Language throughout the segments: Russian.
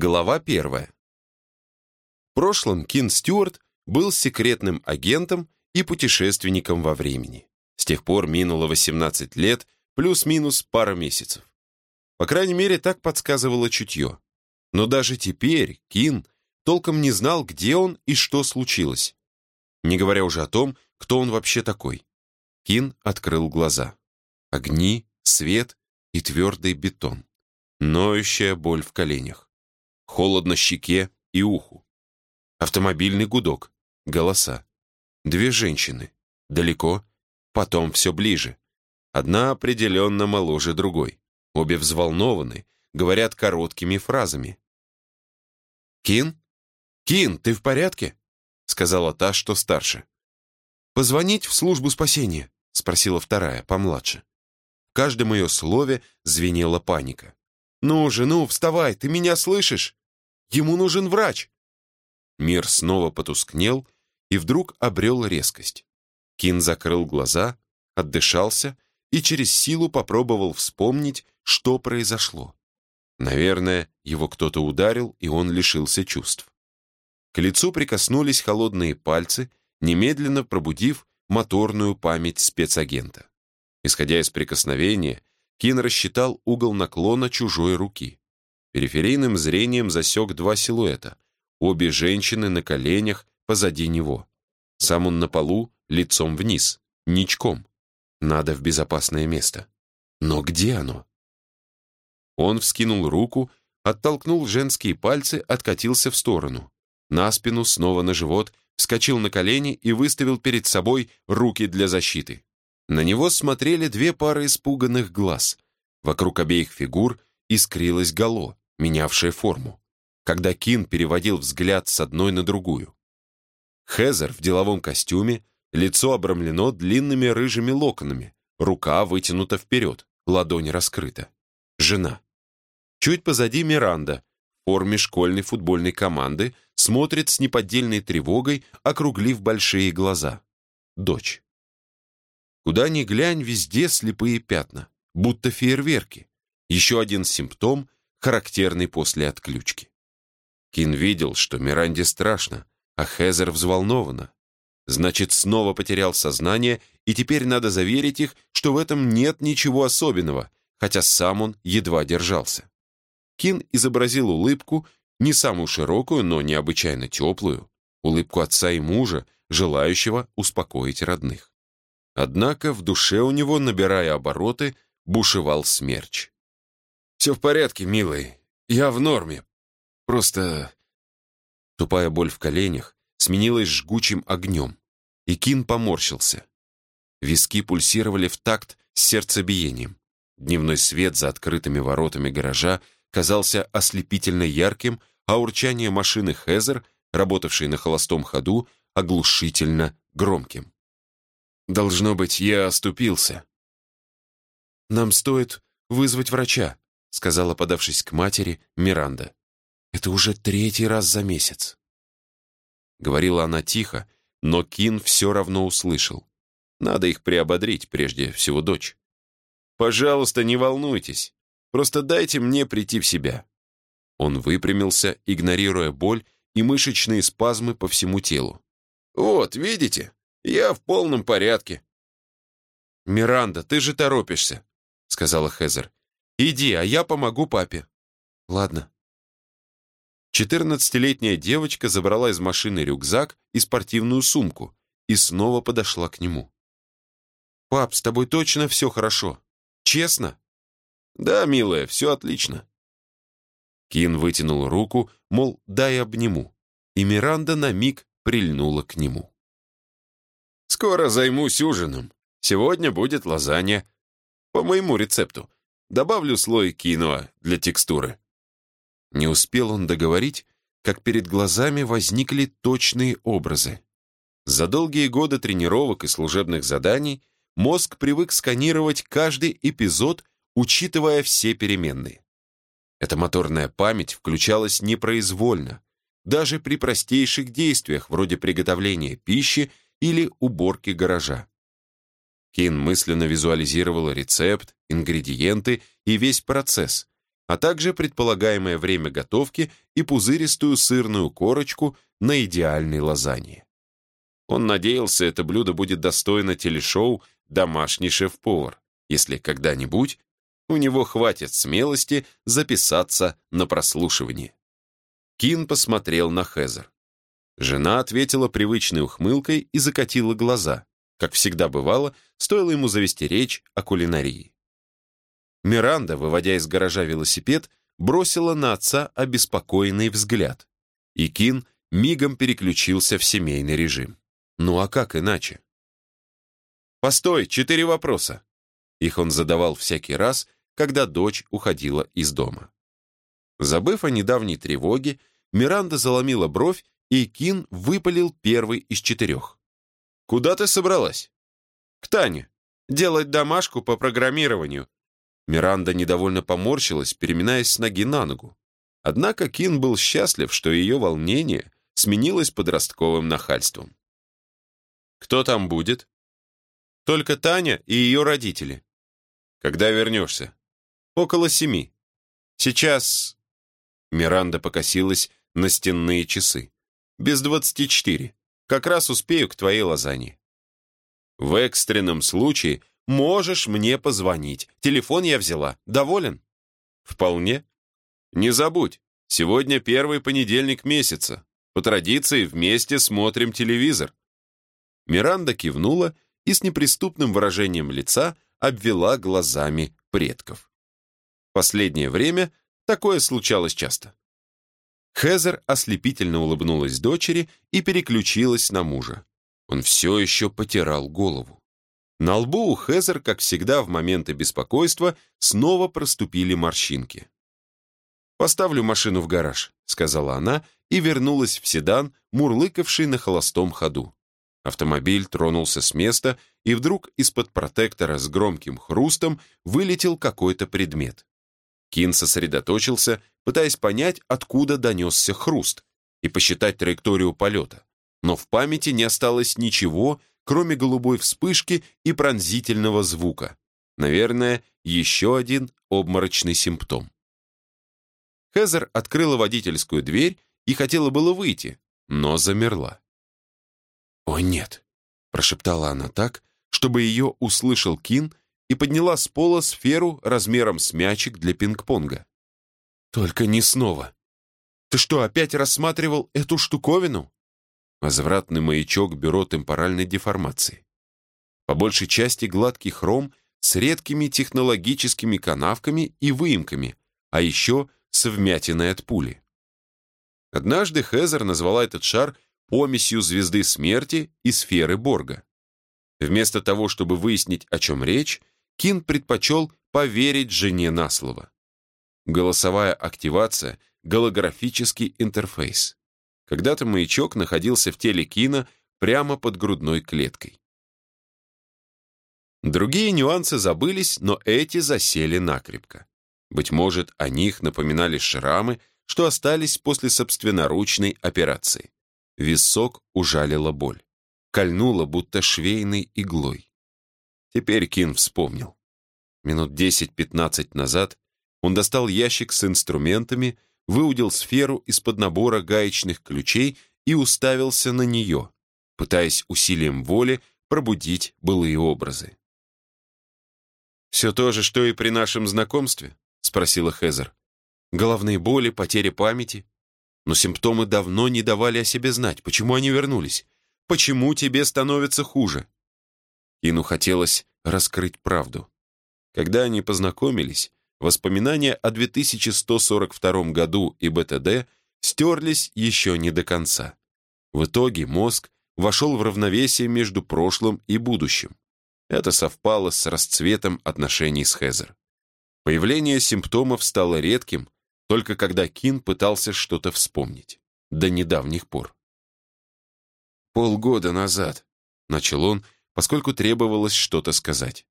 Глава первая. В прошлом Кин Стюарт был секретным агентом и путешественником во времени. С тех пор минуло 18 лет, плюс-минус пара месяцев. По крайней мере, так подсказывало чутье. Но даже теперь Кин толком не знал, где он и что случилось. Не говоря уже о том, кто он вообще такой. Кин открыл глаза. Огни, свет и твердый бетон. Ноющая боль в коленях. Холодно щеке и уху. Автомобильный гудок. Голоса. Две женщины. Далеко, потом все ближе. Одна определенно моложе другой. Обе взволнованы, говорят короткими фразами. «Кин? Кин, ты в порядке?» сказала та, что старше. «Позвонить в службу спасения?» спросила вторая, помладше. В каждом ее слове звенела паника. «Ну же, ну, вставай, ты меня слышишь? Ему нужен врач!» Мир снова потускнел и вдруг обрел резкость. Кин закрыл глаза, отдышался и через силу попробовал вспомнить, что произошло. Наверное, его кто-то ударил, и он лишился чувств. К лицу прикоснулись холодные пальцы, немедленно пробудив моторную память спецагента. Исходя из прикосновения, Кин рассчитал угол наклона чужой руки. Периферийным зрением засек два силуэта. Обе женщины на коленях позади него. Сам он на полу, лицом вниз, ничком. Надо в безопасное место. Но где оно? Он вскинул руку, оттолкнул женские пальцы, откатился в сторону. На спину, снова на живот, вскочил на колени и выставил перед собой руки для защиты. На него смотрели две пары испуганных глаз. Вокруг обеих фигур искрилось гало, менявшее форму, когда Кин переводил взгляд с одной на другую. Хезер в деловом костюме, лицо обрамлено длинными рыжими локонами, рука вытянута вперед, ладонь раскрыта. Жена. Чуть позади Миранда, в форме школьной футбольной команды, смотрит с неподдельной тревогой, округлив большие глаза. Дочь. Куда ни глянь, везде слепые пятна, будто фейерверки. Еще один симптом, характерный после отключки. Кин видел, что Миранде страшно, а Хезер взволнована. Значит, снова потерял сознание, и теперь надо заверить их, что в этом нет ничего особенного, хотя сам он едва держался. Кин изобразил улыбку, не самую широкую, но необычайно теплую, улыбку отца и мужа, желающего успокоить родных. Однако в душе у него, набирая обороты, бушевал смерч. «Все в порядке, милый. Я в норме. Просто...» Тупая боль в коленях сменилась жгучим огнем, и Кин поморщился. Виски пульсировали в такт с сердцебиением. Дневной свет за открытыми воротами гаража казался ослепительно ярким, а урчание машины Хезер, работавшей на холостом ходу, оглушительно громким. «Должно быть, я оступился». «Нам стоит вызвать врача», — сказала, подавшись к матери, Миранда. «Это уже третий раз за месяц». Говорила она тихо, но Кин все равно услышал. Надо их приободрить, прежде всего дочь. «Пожалуйста, не волнуйтесь. Просто дайте мне прийти в себя». Он выпрямился, игнорируя боль и мышечные спазмы по всему телу. «Вот, видите? Я в полном порядке». «Миранда, ты же торопишься», — сказала Хезер. «Иди, а я помогу папе». «Ладно». Четырнадцатилетняя девочка забрала из машины рюкзак и спортивную сумку и снова подошла к нему. «Пап, с тобой точно все хорошо? Честно?» «Да, милая, все отлично». Кин вытянул руку, мол, дай обниму, и Миранда на миг прильнула к нему. «Скоро займусь ужином. Сегодня будет лазанья. По моему рецепту. Добавлю слой киноа для текстуры». Не успел он договорить, как перед глазами возникли точные образы. За долгие годы тренировок и служебных заданий мозг привык сканировать каждый эпизод учитывая все переменные. Эта моторная память включалась непроизвольно, даже при простейших действиях вроде приготовления пищи или уборки гаража. Кин мысленно визуализировал рецепт, ингредиенты и весь процесс, а также предполагаемое время готовки и пузыристую сырную корочку на идеальной лазанье. Он надеялся, это блюдо будет достойно телешоу «Домашний шеф-повар», если когда-нибудь у него хватит смелости записаться на прослушивание. Кин посмотрел на Хезер. Жена ответила привычной ухмылкой и закатила глаза. Как всегда бывало, стоило ему завести речь о кулинарии. Миранда, выводя из гаража велосипед, бросила на отца обеспокоенный взгляд. И Кин мигом переключился в семейный режим. Ну а как иначе? «Постой, четыре вопроса!» Их он задавал всякий раз, когда дочь уходила из дома. Забыв о недавней тревоге, Миранда заломила бровь, и Кин выпалил первый из четырех. «Куда ты собралась?» «К Тане. Делать домашку по программированию. Миранда недовольно поморщилась, переминаясь с ноги на ногу. Однако Кин был счастлив, что ее волнение сменилось подростковым нахальством. «Кто там будет?» «Только Таня и ее родители». «Когда вернешься?» «Около семи. Сейчас...» Миранда покосилась на стенные часы. «Без двадцати четыре. Как раз успею к твоей лазанье». В экстренном случае Можешь мне позвонить. Телефон я взяла. Доволен? Вполне. Не забудь, сегодня первый понедельник месяца. По традиции вместе смотрим телевизор. Миранда кивнула и с неприступным выражением лица обвела глазами предков. Последнее время такое случалось часто. Хезер ослепительно улыбнулась дочери и переключилась на мужа. Он все еще потирал голову. На лбу у Хезер, как всегда в моменты беспокойства, снова проступили морщинки. «Поставлю машину в гараж», — сказала она и вернулась в седан, мурлыкавший на холостом ходу. Автомобиль тронулся с места, и вдруг из-под протектора с громким хрустом вылетел какой-то предмет. Кин сосредоточился, пытаясь понять, откуда донесся хруст, и посчитать траекторию полета. Но в памяти не осталось ничего, кроме голубой вспышки и пронзительного звука. Наверное, еще один обморочный симптом. Хезер открыла водительскую дверь и хотела было выйти, но замерла. «О, нет!» — прошептала она так, чтобы ее услышал Кин и подняла с пола сферу размером с мячик для пинг-понга. «Только не снова! Ты что, опять рассматривал эту штуковину?» Возвратный маячок бюро темпоральной деформации. По большей части гладкий хром с редкими технологическими канавками и выемками, а еще с вмятиной от пули. Однажды Хезер назвала этот шар помесью звезды смерти и сферы Борга. Вместо того, чтобы выяснить, о чем речь, Кин предпочел поверить жене на слово. Голосовая активация, голографический интерфейс. Когда-то маячок находился в теле Кина прямо под грудной клеткой. Другие нюансы забылись, но эти засели накрепко. Быть может, о них напоминали шрамы, что остались после собственноручной операции. Висок ужалила боль. Кольнула, будто швейной иглой. Теперь Кин вспомнил. Минут 10-15 назад он достал ящик с инструментами, выудил сферу из-под набора гаечных ключей и уставился на нее, пытаясь усилием воли пробудить былые образы. «Все то же, что и при нашем знакомстве?» — спросила Хезер. «Головные боли, потеря памяти. Но симптомы давно не давали о себе знать. Почему они вернулись? Почему тебе становится хуже?» Ину хотелось раскрыть правду. Когда они познакомились, Воспоминания о 2142 году и БТД стерлись еще не до конца. В итоге мозг вошел в равновесие между прошлым и будущим. Это совпало с расцветом отношений с Хезер. Появление симптомов стало редким, только когда Кин пытался что-то вспомнить. До недавних пор. «Полгода назад», — начал он, поскольку требовалось что-то сказать.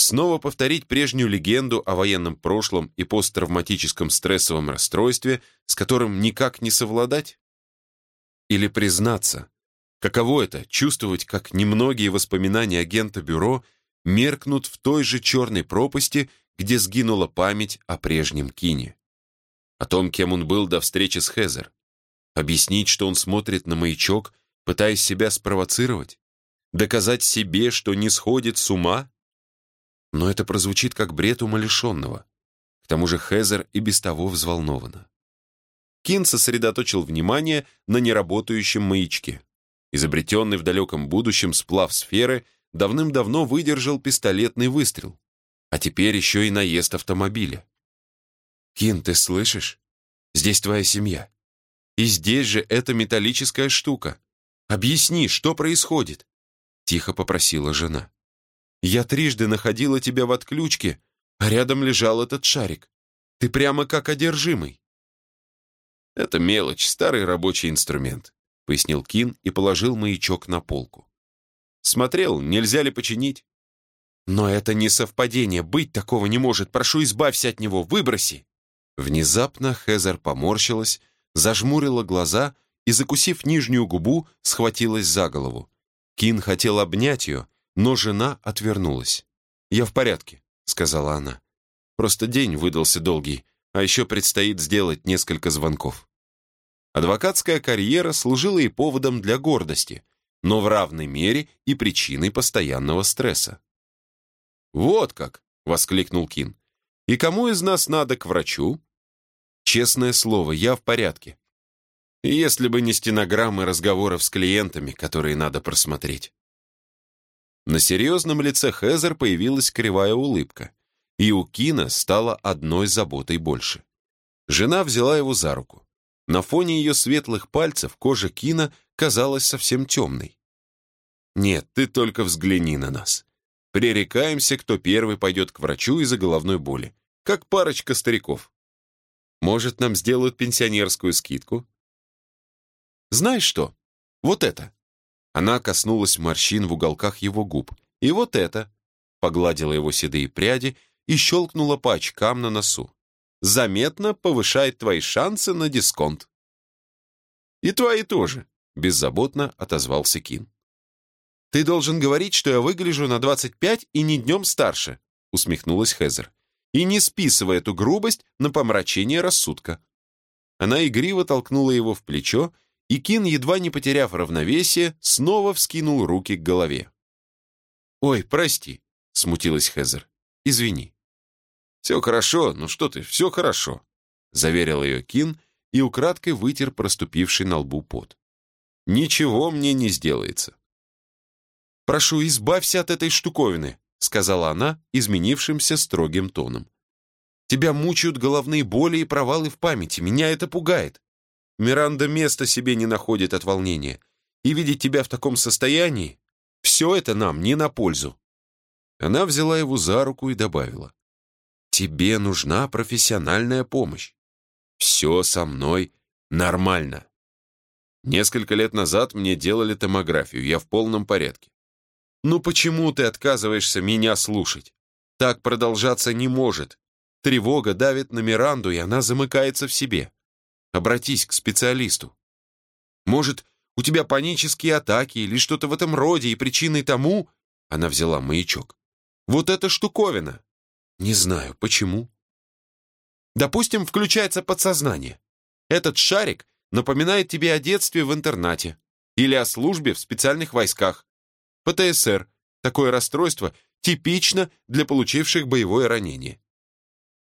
Снова повторить прежнюю легенду о военном прошлом и посттравматическом стрессовом расстройстве, с которым никак не совладать? Или признаться, каково это — чувствовать, как немногие воспоминания агента бюро меркнут в той же черной пропасти, где сгинула память о прежнем Кине. О том, кем он был до встречи с Хезер. Объяснить, что он смотрит на маячок, пытаясь себя спровоцировать? Доказать себе, что не сходит с ума? Но это прозвучит как бред умалишенного. К тому же Хезер и без того взволнована. Кин сосредоточил внимание на неработающем маячке. Изобретенный в далеком будущем сплав сферы давным-давно выдержал пистолетный выстрел, а теперь еще и наезд автомобиля. «Кин, ты слышишь? Здесь твоя семья. И здесь же эта металлическая штука. Объясни, что происходит?» Тихо попросила жена. «Я трижды находила тебя в отключке, а рядом лежал этот шарик. Ты прямо как одержимый». «Это мелочь, старый рабочий инструмент пояснил Кин и положил маячок на полку. Смотрел, нельзя ли починить. Но это не совпадение, быть такого не может. Прошу, избавься от него, выброси. Внезапно Хезер поморщилась, зажмурила глаза и, закусив нижнюю губу, схватилась за голову. Кин хотел обнять ее, но жена отвернулась. «Я в порядке», — сказала она. «Просто день выдался долгий, а еще предстоит сделать несколько звонков». Адвокатская карьера служила и поводом для гордости, но в равной мере и причиной постоянного стресса. «Вот как!» — воскликнул Кин. «И кому из нас надо к врачу?» «Честное слово, я в порядке. Если бы не стенограммы разговоров с клиентами, которые надо просмотреть». На серьезном лице Хезер появилась кривая улыбка, и у Кина стало одной заботой больше. Жена взяла его за руку. На фоне ее светлых пальцев кожа Кина казалась совсем темной. «Нет, ты только взгляни на нас. Пререкаемся, кто первый пойдет к врачу из-за головной боли, как парочка стариков. Может, нам сделают пенсионерскую скидку?» «Знаешь что? Вот это!» Она коснулась морщин в уголках его губ. «И вот это!» Погладила его седые пряди и щелкнула по очкам на носу заметно повышает твои шансы на дисконт. «И твои тоже», — беззаботно отозвался Кин. «Ты должен говорить, что я выгляжу на 25 и не днем старше», — усмехнулась Хезер. «И не списывая эту грубость на помрачение рассудка». Она игриво толкнула его в плечо, и Кин, едва не потеряв равновесие, снова вскинул руки к голове. «Ой, прости», — смутилась Хезер. «Извини». «Все хорошо, ну что ты, все хорошо», — заверил ее Кин и украдкой вытер проступивший на лбу пот. «Ничего мне не сделается». «Прошу, избавься от этой штуковины», — сказала она изменившимся строгим тоном. «Тебя мучают головные боли и провалы в памяти. Меня это пугает. Миранда места себе не находит от волнения. И видеть тебя в таком состоянии — все это нам не на пользу». Она взяла его за руку и добавила. Тебе нужна профессиональная помощь. Все со мной нормально. Несколько лет назад мне делали томографию, я в полном порядке. Ну почему ты отказываешься меня слушать? Так продолжаться не может. Тревога давит на Миранду, и она замыкается в себе. Обратись к специалисту. Может, у тебя панические атаки или что-то в этом роде, и причиной тому...» Она взяла маячок. «Вот эта штуковина. Не знаю, почему. Допустим, включается подсознание. Этот шарик напоминает тебе о детстве в интернате или о службе в специальных войсках. ПТСР. Такое расстройство типично для получивших боевое ранение.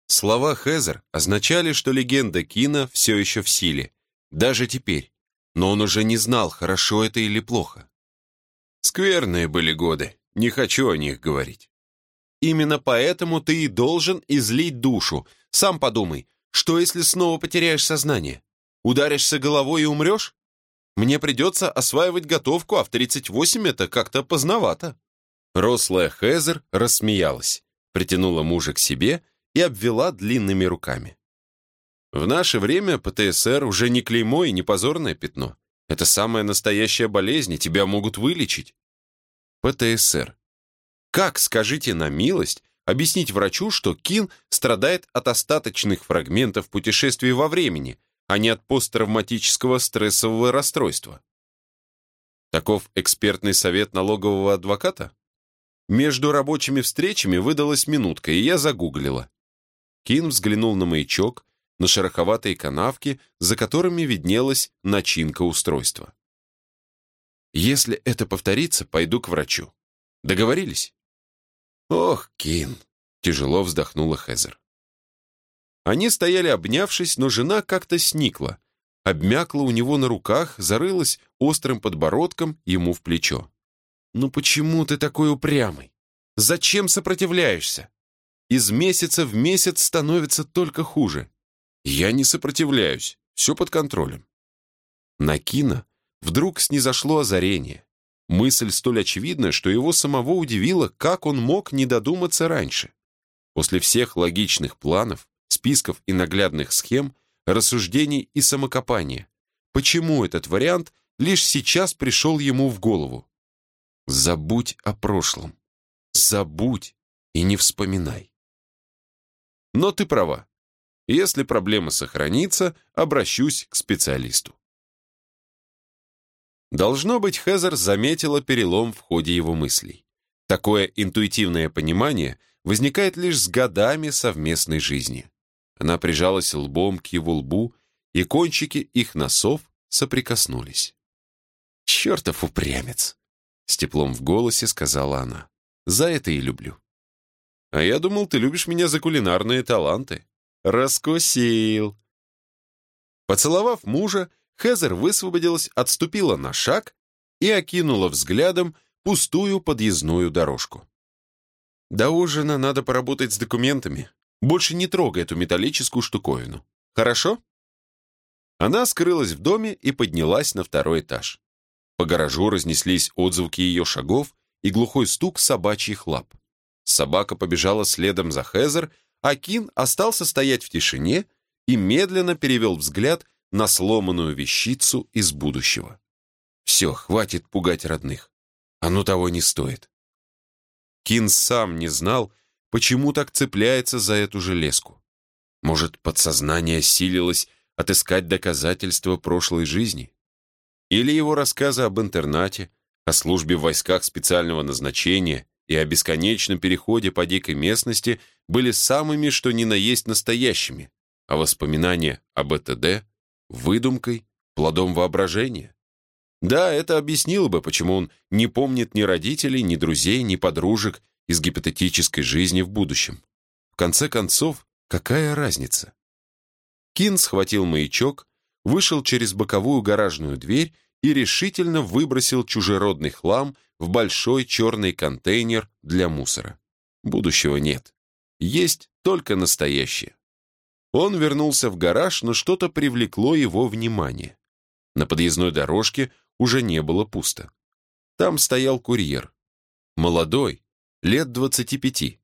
Слова Хезер означали, что легенда Кина все еще в силе, даже теперь, но он уже не знал, хорошо это или плохо. Скверные были годы, не хочу о них говорить. Именно поэтому ты и должен излить душу. Сам подумай, что если снова потеряешь сознание? Ударишься головой и умрешь? Мне придется осваивать готовку, а в 38 это как-то поздновато». Рослая Хезер рассмеялась, притянула мужа к себе и обвела длинными руками. В наше время ПТСР уже не клеймо и не позорное пятно. Это самая настоящая болезнь, и тебя могут вылечить. ПТСР как, скажите на милость, объяснить врачу, что Кин страдает от остаточных фрагментов путешествий во времени, а не от посттравматического стрессового расстройства? Таков экспертный совет налогового адвоката? Между рабочими встречами выдалась минутка, и я загуглила. Кин взглянул на маячок, на шероховатые канавки, за которыми виднелась начинка устройства. «Если это повторится, пойду к врачу. Договорились?» «Ох, Кин!» — тяжело вздохнула Хезер. Они стояли обнявшись, но жена как-то сникла, обмякла у него на руках, зарылась острым подбородком ему в плечо. «Ну почему ты такой упрямый? Зачем сопротивляешься? Из месяца в месяц становится только хуже. Я не сопротивляюсь, все под контролем». На Кина вдруг снизошло озарение. Мысль столь очевидна, что его самого удивило, как он мог не додуматься раньше. После всех логичных планов, списков и наглядных схем, рассуждений и самокопания. Почему этот вариант лишь сейчас пришел ему в голову? Забудь о прошлом. Забудь и не вспоминай. Но ты права. Если проблема сохранится, обращусь к специалисту. Должно быть, Хезер заметила перелом в ходе его мыслей. Такое интуитивное понимание возникает лишь с годами совместной жизни. Она прижалась лбом к его лбу, и кончики их носов соприкоснулись. «Чертов упрямец!» — с теплом в голосе сказала она. «За это и люблю». «А я думал, ты любишь меня за кулинарные таланты». «Раскусил!» Поцеловав мужа, Хезер высвободилась, отступила на шаг и окинула взглядом пустую подъездную дорожку. «До ужина надо поработать с документами. Больше не трогай эту металлическую штуковину. Хорошо?» Она скрылась в доме и поднялась на второй этаж. По гаражу разнеслись отзвуки ее шагов и глухой стук собачьих лап. Собака побежала следом за Хезер, а Кин остался стоять в тишине и медленно перевел взгляд на сломанную вещицу из будущего. Все, хватит пугать родных. Оно того не стоит. Кин сам не знал, почему так цепляется за эту железку. Может, подсознание силилось отыскать доказательства прошлой жизни? Или его рассказы об интернате, о службе в войсках специального назначения и о бесконечном переходе по дикой местности были самыми, что ни на есть настоящими, а воспоминания об ЭТД — выдумкой, плодом воображения? Да, это объяснило бы, почему он не помнит ни родителей, ни друзей, ни подружек, из гипотетической жизни в будущем. В конце концов, какая разница? Кин схватил маячок, вышел через боковую гаражную дверь и решительно выбросил чужеродный хлам в большой черный контейнер для мусора. Будущего нет. Есть только настоящее. Он вернулся в гараж, но что-то привлекло его внимание. На подъездной дорожке уже не было пусто. Там стоял курьер. Молодой, лет 25, в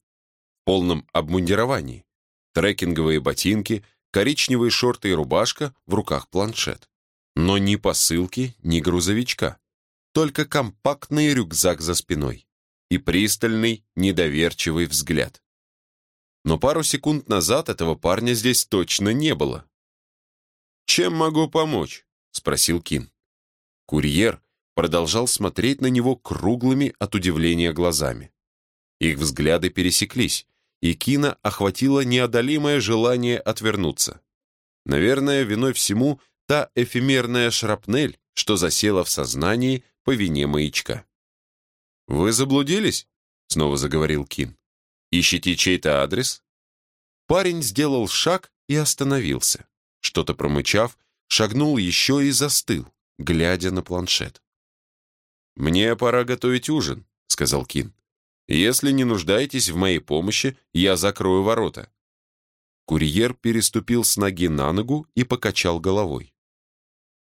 полном обмундировании, трекинговые ботинки, коричневые шорты и рубашка, в руках планшет. Но ни посылки, ни грузовичка. Только компактный рюкзак за спиной и пристальный, недоверчивый взгляд. Но пару секунд назад этого парня здесь точно не было. «Чем могу помочь?» — спросил Кин. Курьер продолжал смотреть на него круглыми от удивления глазами. Их взгляды пересеклись, и Кина охватило неодолимое желание отвернуться. Наверное, виной всему та эфемерная шрапнель, что засела в сознании по вине маячка. «Вы заблудились?» — снова заговорил Кин. «Ищете чей-то адрес?» Парень сделал шаг и остановился. Что-то промычав, шагнул еще и застыл, глядя на планшет. «Мне пора готовить ужин», — сказал Кин. Если не нуждаетесь в моей помощи, я закрою ворота». Курьер переступил с ноги на ногу и покачал головой.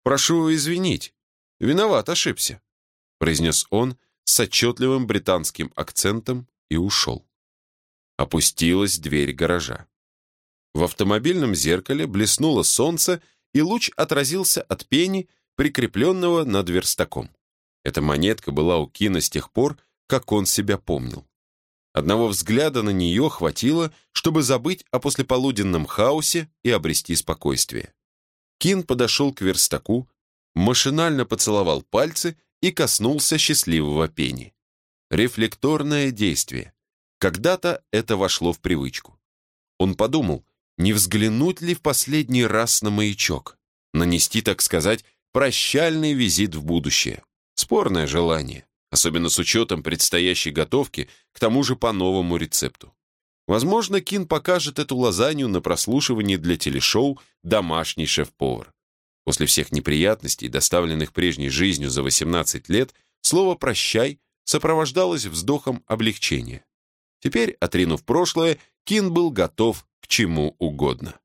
«Прошу извинить. Виноват, ошибся», — произнес он с отчетливым британским акцентом и ушел. Опустилась дверь гаража. В автомобильном зеркале блеснуло солнце, и луч отразился от пени, прикрепленного над верстаком. Эта монетка была у Кина с тех пор, как он себя помнил. Одного взгляда на нее хватило, чтобы забыть о послеполуденном хаосе и обрести спокойствие. Кин подошел к верстаку, машинально поцеловал пальцы и коснулся счастливого пени. Рефлекторное действие. Когда-то это вошло в привычку. Он подумал, не взглянуть ли в последний раз на маячок, нанести, так сказать, прощальный визит в будущее. Спорное желание, особенно с учетом предстоящей готовки, к тому же по новому рецепту. Возможно, Кин покажет эту лазанью на прослушивании для телешоу «Домашний шеф-повар». После всех неприятностей, доставленных прежней жизнью за 18 лет, слово «прощай» сопровождалось вздохом облегчения. Теперь, отринув прошлое, Кин был готов к чему угодно.